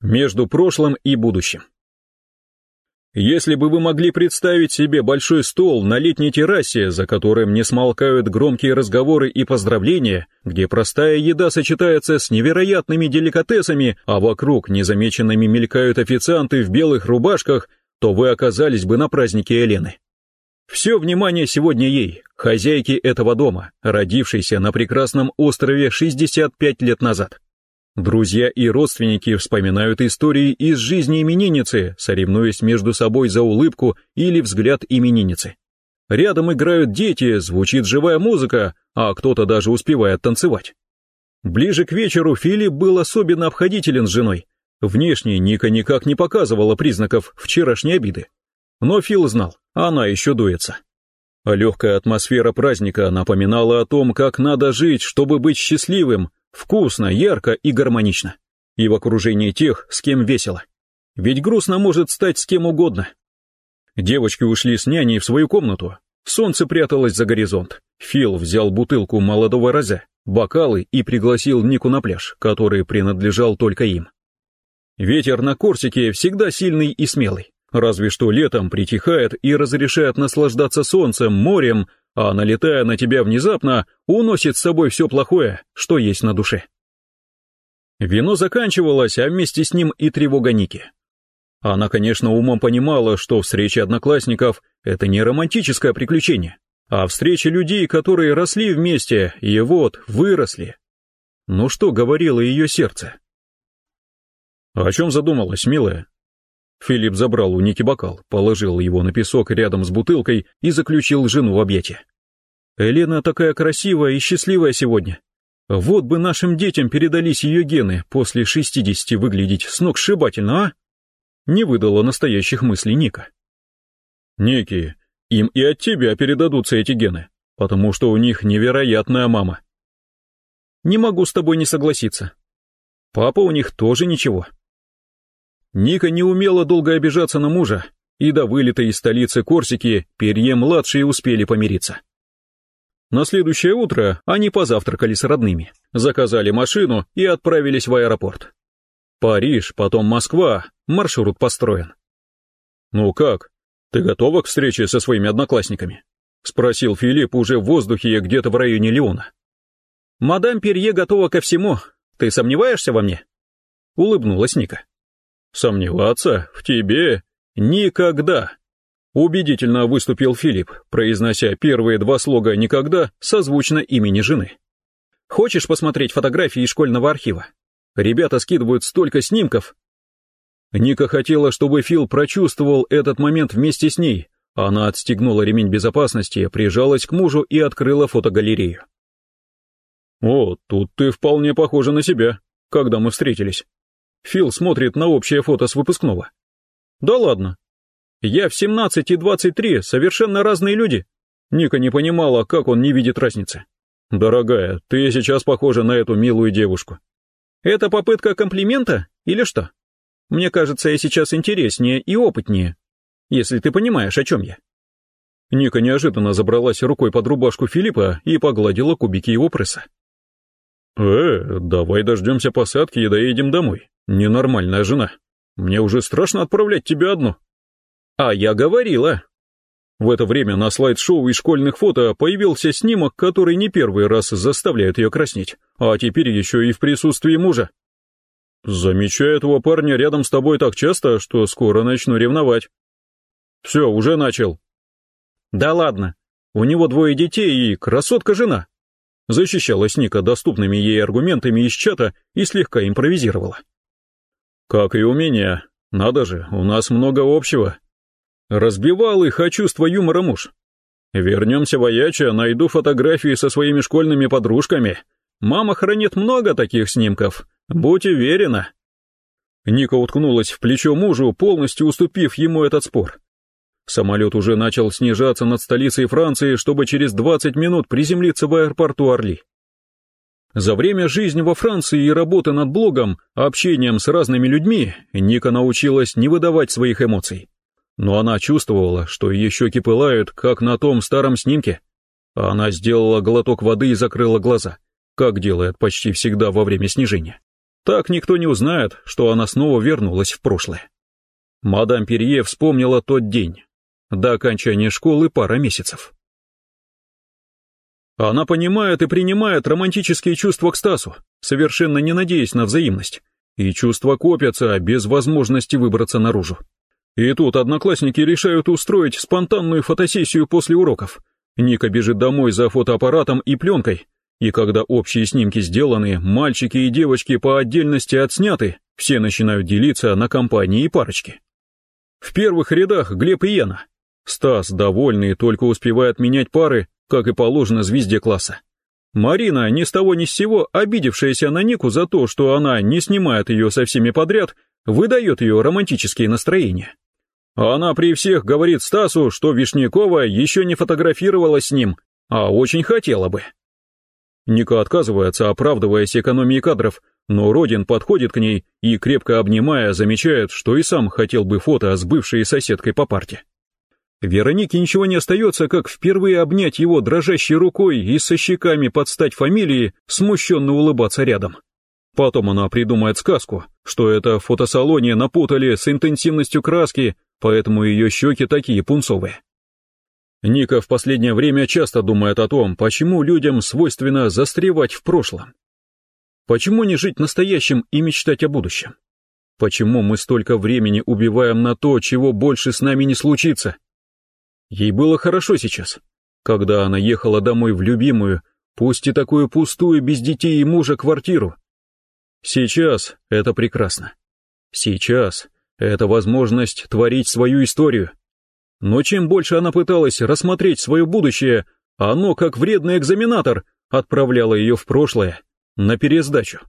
Между прошлым и будущим. Если бы вы могли представить себе большой стол на летней террасе, за которым не смолкают громкие разговоры и поздравления, где простая еда сочетается с невероятными деликатесами, а вокруг незамеченными мелькают официанты в белых рубашках, то вы оказались бы на празднике Елены. Все внимание сегодня ей, хозяйке этого дома, родившейся на прекрасном острове 65 лет назад. Друзья и родственники вспоминают истории из жизни именинницы, соревнуясь между собой за улыбку или взгляд именинницы. Рядом играют дети, звучит живая музыка, а кто-то даже успевает танцевать. Ближе к вечеру Филипп был особенно обходителен с женой. Внешне Ника никак не показывала признаков вчерашней обиды. Но Фил знал, она еще дуется. Легкая атмосфера праздника напоминала о том, как надо жить, чтобы быть счастливым, Вкусно, ярко и гармонично. И в окружении тех, с кем весело. Ведь грустно может стать с кем угодно. Девочки ушли с няней в свою комнату. Солнце пряталось за горизонт. Фил взял бутылку молодого роза, бокалы и пригласил Нику на пляж, который принадлежал только им. Ветер на Корсике всегда сильный и смелый. Разве что летом притихает и разрешает наслаждаться солнцем, морем, а налетая на тебя внезапно, уносит с собой все плохое, что есть на душе. Вино заканчивалось, а вместе с ним и тревога Ники. Она, конечно, умом понимала, что встреча одноклассников — это не романтическое приключение, а встреча людей, которые росли вместе и вот выросли. Но что говорило ее сердце? «О чем задумалась, милая?» Филипп забрал у Ники бокал, положил его на песок рядом с бутылкой и заключил жену в объятия. «Елена такая красивая и счастливая сегодня. Вот бы нашим детям передались ее гены после шестидесяти выглядеть с ног сшибательно, а?» Не выдала настоящих мыслей Ника. «Ники, им и от тебя передадутся эти гены, потому что у них невероятная мама». «Не могу с тобой не согласиться. Папа у них тоже ничего». Ника не умела долго обижаться на мужа, и до вылета из столицы Корсики Перье-младшие успели помириться. На следующее утро они позавтракали с родными, заказали машину и отправились в аэропорт. Париж, потом Москва, маршрут построен. «Ну как, ты готова к встрече со своими одноклассниками?» — спросил Филипп уже в воздухе где-то в районе Леона. «Мадам Перье готова ко всему. Ты сомневаешься во мне?» — улыбнулась Ника. Сомневаться в тебе никогда. Убедительно выступил Филипп, произнося первые два слога «никогда» созвучно имени жены. Хочешь посмотреть фотографии из школьного архива? Ребята скидывают столько снимков. Ника хотела, чтобы Фил прочувствовал этот момент вместе с ней. Она отстегнула ремень безопасности, прижалась к мужу и открыла фотогалерею. «О, тут ты вполне похожа на себя, когда мы встретились», Фил смотрит на общее фото с выпускного. Да ладно. Я в 17 и 23 совершенно разные люди. Ника не понимала, как он не видит разницы. Дорогая, ты сейчас похожа на эту милую девушку. Это попытка комплимента или что? Мне кажется, я сейчас интереснее и опытнее, если ты понимаешь, о чем я. Ника неожиданно забралась рукой под рубашку Филиппа и погладила кубики его пресса. «Э, давай дождемся посадки и доедем домой. Ненормальная жена. Мне уже страшно отправлять тебя одну. А я говорила. В это время на слайд-шоу из школьных фото появился снимок, который не первый раз заставляет ее краснеть, а теперь еще и в присутствии мужа. Замечаю этого парня рядом с тобой так часто, что скоро начну ревновать. Все, уже начал. Да ладно, у него двое детей и красотка жена. Защищалась Ника доступными ей аргументами из чата и слегка импровизировала. Как и у меня. Надо же, у нас много общего. Разбивал их о чувство юмора муж. Вернемся в Аяча, найду фотографии со своими школьными подружками. Мама хранит много таких снимков, будь уверена. Ника уткнулась в плечо мужу, полностью уступив ему этот спор. Самолет уже начал снижаться над столицей Франции, чтобы через 20 минут приземлиться в аэропорту Орли. За время жизни во Франции и работы над блогом, общением с разными людьми, Ника научилась не выдавать своих эмоций. Но она чувствовала, что ее щеки пылают, как на том старом снимке. Она сделала глоток воды и закрыла глаза, как делает почти всегда во время снижения. Так никто не узнает, что она снова вернулась в прошлое. Мадам Перье вспомнила тот день. До окончания школы пара месяцев. Она понимает и принимает романтические чувства к Стасу, совершенно не надеясь на взаимность. И чувства копятся без возможности выбраться наружу. И тут одноклассники решают устроить спонтанную фотосессию после уроков. Ника бежит домой за фотоаппаратом и пленкой, и когда общие снимки сделаны, мальчики и девочки по отдельности отсняты, все начинают делиться на компании и парочки. В первых рядах Глеб и Яна. Стас, довольный, только успевает менять пары, как и положено звезде класса. Марина, ни с того ни с сего, обидевшаяся на Нику за то, что она не снимает ее со всеми подряд, выдает ее романтические настроения. Она при всех говорит Стасу, что Вишнякова еще не фотографировалась с ним, а очень хотела бы. Ника отказывается, оправдываясь экономией кадров, но Родин подходит к ней и, крепко обнимая, замечает, что и сам хотел бы фото с бывшей соседкой по парте. Веронике ничего не остается, как впервые обнять его дрожащей рукой и со щеками подстать фамилии, смущенно улыбаться рядом. Потом она придумает сказку, что это в фотосалоне напутали с интенсивностью краски, поэтому ее щеки такие пунцовые. Ника в последнее время часто думает о том, почему людям свойственно застревать в прошлом. Почему не жить настоящим и мечтать о будущем? Почему мы столько времени убиваем на то, чего больше с нами не случится? Ей было хорошо сейчас, когда она ехала домой в любимую, пусть и такую пустую без детей и мужа квартиру. Сейчас это прекрасно. Сейчас это возможность творить свою историю. Но чем больше она пыталась рассмотреть свое будущее, оно, как вредный экзаменатор, отправляло ее в прошлое, на пересдачу.